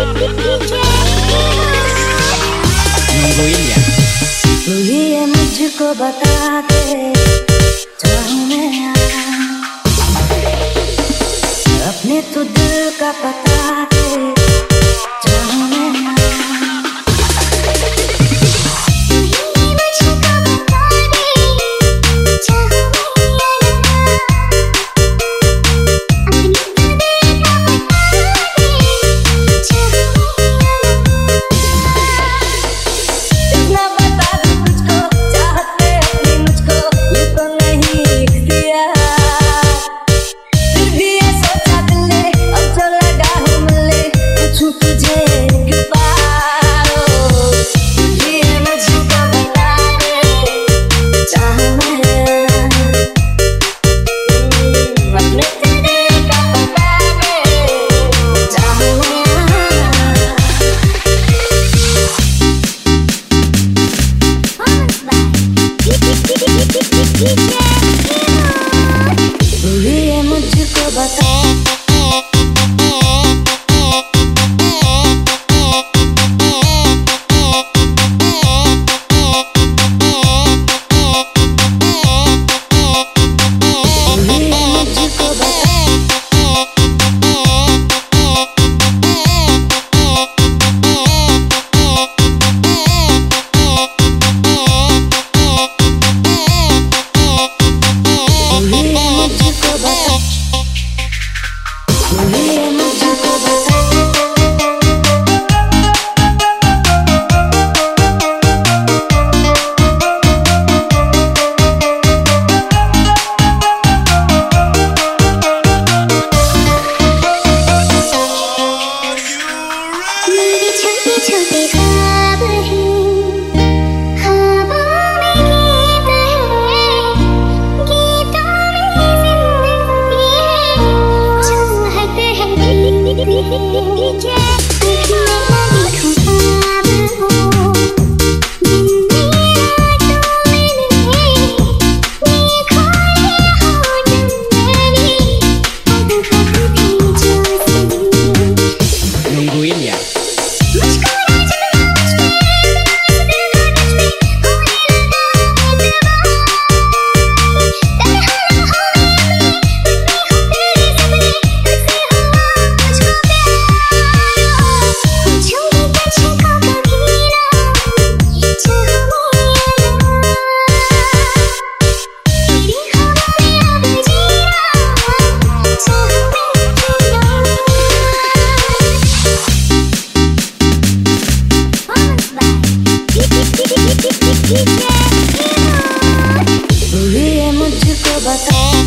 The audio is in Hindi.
तू मुझको बता दे। 滴 मुझको बताओ